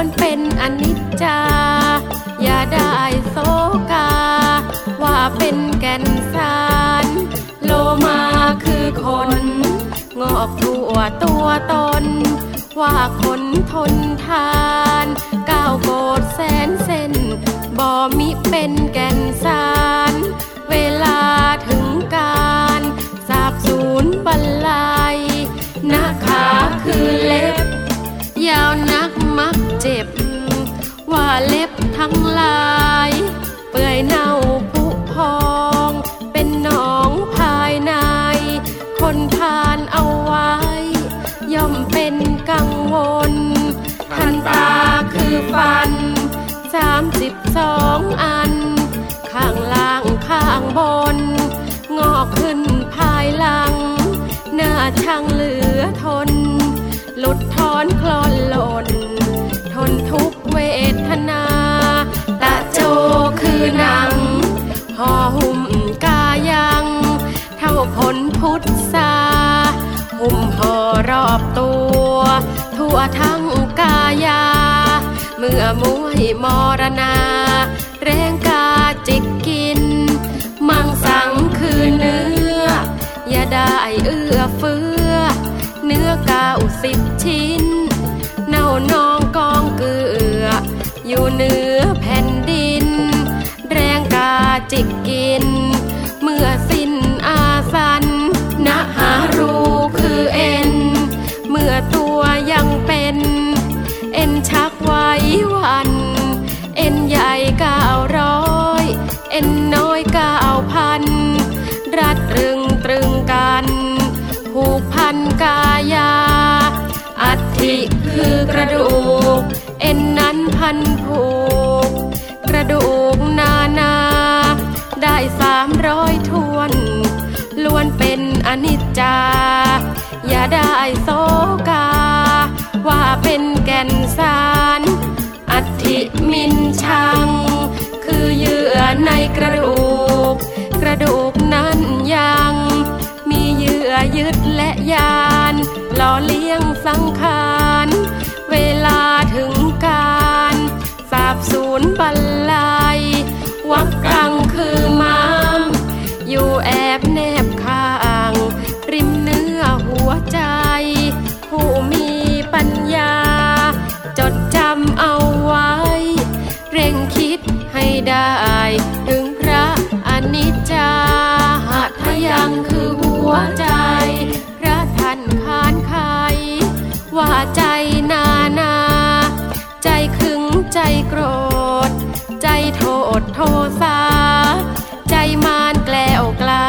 วนเป็นอนิจจา อย่าได้โศกา ว่าเป็นแก่นสาร โลมาคือคน งอกทั่วตัวตน ว่าคนทนทานก้าวโกดแสนเส้นบ่มิเป็นแก่นสาร เวลาถึงการ เล็บทั้งลาย เปื่อยเน่าผุพอง เป็นหนองภายใน คนทานเอาไว้ ย่อมเป็นกังวลทันตาคือฟันสามสิบสองอัน ข้างล่างข้างบน งอกขึ้นภายหลัง หน้าช่างเหลือทน หลุดทอนคลอนหล่น ทนทุก เวทนา ตะโจคือหนังห่อหุ้มกายัง เท่าผลพุทธาหุ้มห่อรอบตัว ทั่วทั้งกายา เมื่อมวยมรณา แรงกาจิกกิน มังสังคือเนื้อ อย่าได้เอื้อเฟื้อ เนื้อเก้าสิบชิ้น เน่านอ เหนือแผ่นดิน แรงกาจิกกิน เมื่อสิ้นอาสันนะหารูคือเอ็น เมื่อตัวยังเป็น เอ็นชักไว้วัน เอ็นใหญ่เก้าร้อยเอ็นน้อยเก้าพัน รัดรึงตรึงกัน ผูกพันกายา อัฐิคือกระดูก นั้นพันผูก กระดูกนานา ได้สามร้อยทวนล้วนเป็นอนิจจา อย่าได้โศกา ว่าเป็นแก่นสารอัฐิมินชัง คือเยื่อในกระดูก กระดูกนั้นยัง มีเยื่อยึดและยานหล่อ ใจ พระท่านคานไขว่าใจนานา ใจขึงใจโกรธ ใจโทษโทสาใจมารแกล้วกล้า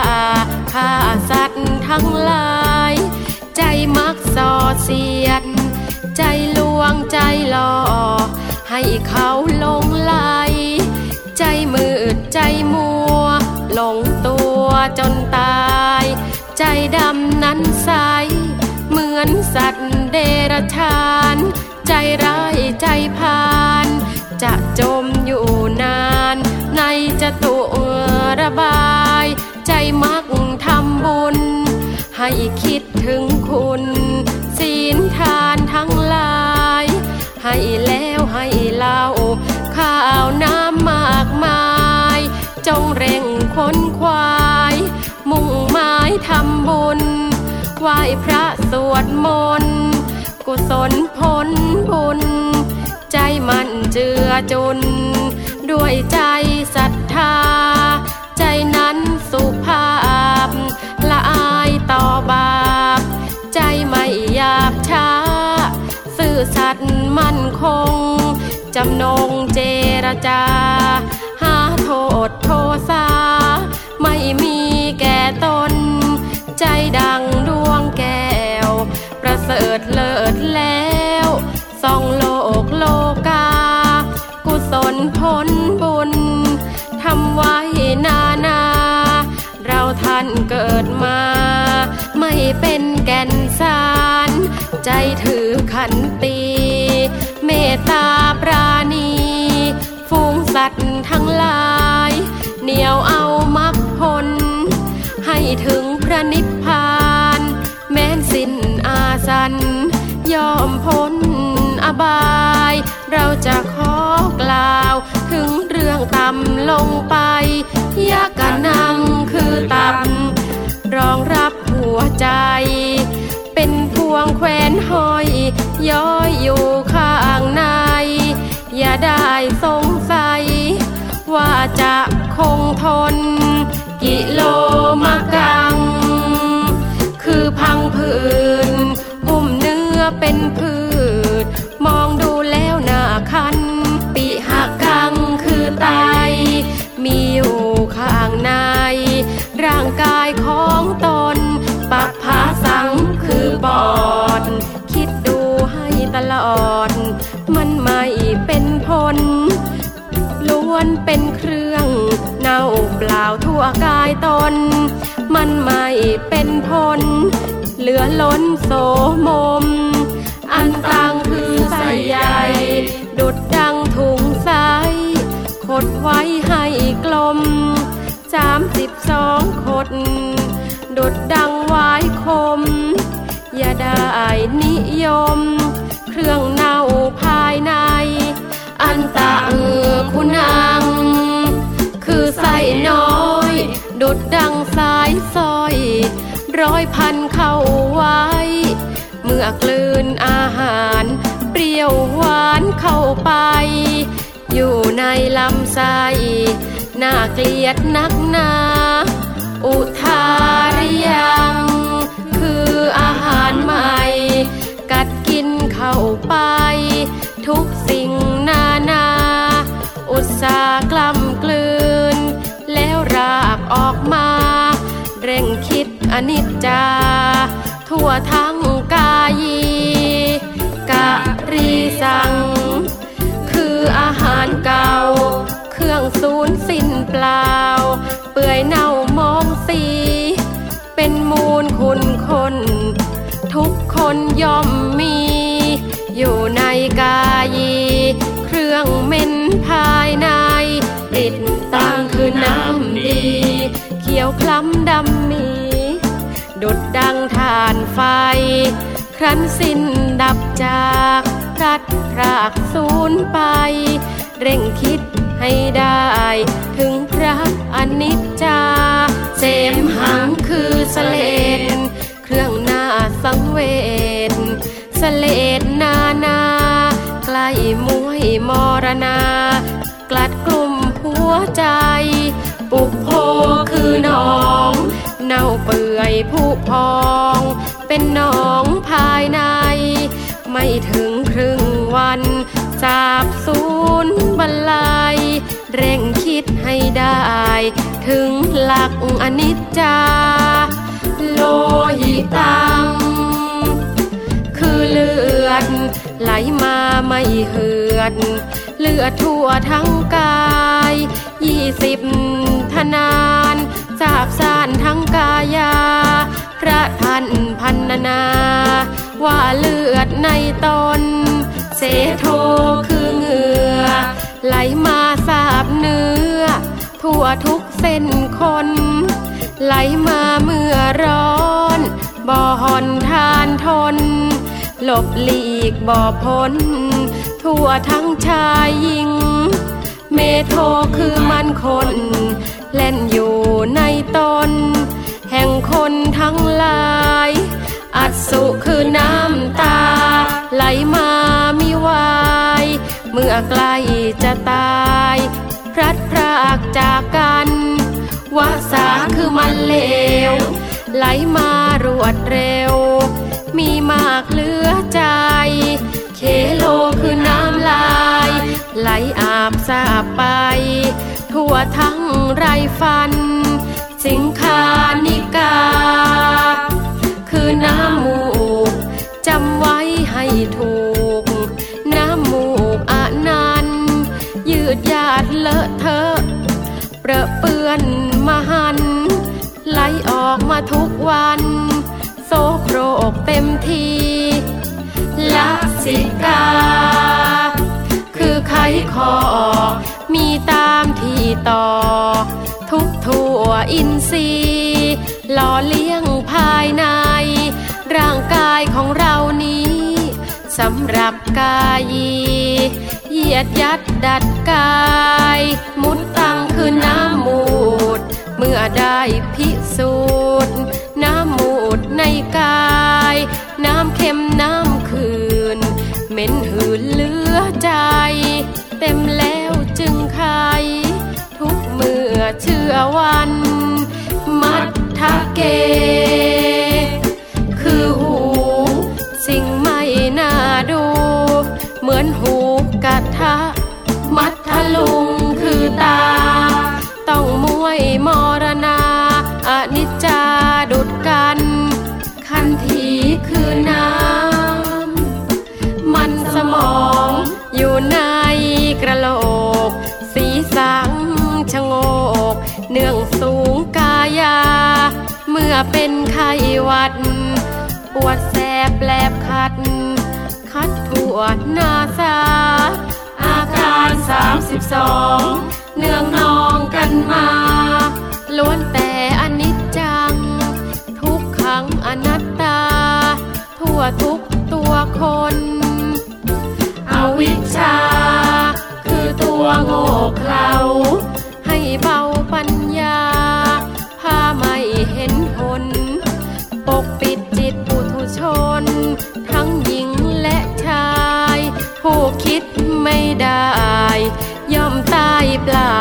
ฆ่าสัตว์ทั้งหลาย ใจมักส่อเสียด ใจลวงใจหลอกให้เขาลง ดำนั้นใส เหมือนสัตว์เดรัจฉาน ใจร้ายใจพาน จะจมอยู่นาน ในจตัวระบาย ใจมักทำบุญ ให้คิดถึงคุณ ศีลทานทั้งหลาย ให้แล้วให้เล่า ข้าวน้ำมากมาย จงเร่งค้นค ทำบุญ ไหว้พระสวดมนต์ กุศลผลบุญ ใจมันเจือจุน ด้วยใจศรัทธา ใจนั้นสุภาพ ละอายต่อบาป ใจไม่หยาบช้า ซื่อสัตย์มั่นคง จำนงเจรจา หาโทษโทษา ใจดังดวงแก้ว ประเสริฐเลิศแล้วส่องโลกโลกา กุศลผลบุญทำไว้นานา เราท่านเกิดมา ไม่เป็นแก่นสาร ใจถือขันตี เมตตาปราณี ฟูงสัตว์ทั้งหลาย เหนียวเอามักผลให้ถึง นิพพาน แม้นสิ้นอาสันยอมพ้นอบาย เราจะขอกล่าว ถึงเรื่องต่ำลงไปยากะนังคือต่ำรองรับหัวใจ เป็นพวงแควนห้อย ย้อยอยู่ข้างใน อย่าได้สงสัย ว่าจะคงทน กิโลมะ ลอด มันไม่เป็นผลล้วนเป็นเครื่องเน่าเปล่าทั่วกายตน มันไม่เป็นผลเหลือล้นโสมม อันตังคือใส่ใหญ่ ดุดดังถุงใสขดไว้ให้กลมสามสิบสองขด ดุดดังไว้คม อย่าได้นิยม รื่องเน่าภายใน อันตะเออคุณัง คือใส่น้อย ดุดดังสายสร้อย ร้อยพันเข้าไว้ เมื่อกลืนอาหาร เปรี้ยวหวานเข้าไป อยู่ในลำไส้น่าเกลียดนักหนา อุทาริยัง คืออาหารใหม่ กินเข้าไป ทุกสิ่งนานา อุตสาหกล้ำกลืน แล้วรากออกมา เร่งคิดอนิจจา ทั่วทั้งกาย ดุดดังทานไฟ ครั้นสิ้นดับจากพลัดรากสูญไป เร่งคิดให้ได้ ถึงพระอนิจจา เสมหังคือสเลดเครื่องหน้าสังเวชสเลดนานา ใกล้มวยมรณา กลัดกลุ่มหัวใจ ปุกโพคือหนอง เน่าเปื่อยผุพอง เป็นหนองภายใน ไม่ถึงครึ่งวันสาบสูญบรรลัย เร่งคิดให้ได้ ถึงหลักอนิจจา โลหิตัง คือเลือด ไหลมาไม่เหือด เลือดทั่วทั้งกายยี่สิบทนาน สาบสานทั้งกายา พระท่านพันนา ว่าเลือดในตน เสโทคือเหงื่อ ไหลมาสาบเนื้อ ทั่วทุกเส้นคน ไหลมาเมื่อร้อนบ่หอนทานทน หลบหลีกบ่พ้น ทั่วทั้งชายหญิง เมโทคือมันคน เล่นอยู่ในตน แห่งคนทั้งหลาย อัสุคือน้ำตา ไหลมามิวาย เมื่อใกล้จะตาย พลัดพรากจากกันวาสาคือมันเลว ไหลมารวดเร็ว มีมากเหลือใจ เคโลคือน้ำลาย ไหลอาบสาบไป ทั่วทั้งไรฟัน สิงคานิกา คือน้ำมูกจำไว้ให้ถูก น้ำมูกอนันยืดยาดเลอะเทอะเปรอะเปื้อนมหัน ไหลออกมาทุกวัน โซโครกเต็มทีลักสิกา คือไขคอ ต่อ ทุกทั่วอินทรีย์หล่อเลี้ยงภายใน ร่างกายของเรานี้สำหรับกายเหยียดยัดดัดกาย มุดตังคือน้ำมูด เมื่อได้พิสูจน์น้ำมูดในกาย น้ำเค็มน้ำคืน เหม็นหืนเหลือใจ เต็มแล้วจึงไขทุก เชื่อวัน มัททะเก คือหู สิ่งไม่น่าดู เหมือนหูกะทะ มัทะลุงคือตา ต้องมวยมรณาอนิจจ เมื่อเป็นไข้หวัด ปวดแสบแปลบคัด คัดทั่วหน้าสาอาการสามสิบสองเนื่องนองกันมา ล้วนแต่อนิจจัง ทุกขังอนัตตา ทั่วทุกตัวคน อวิชชา คือตัวโง่เขลา คิดไม่ได้ ย่อมตายเปล่า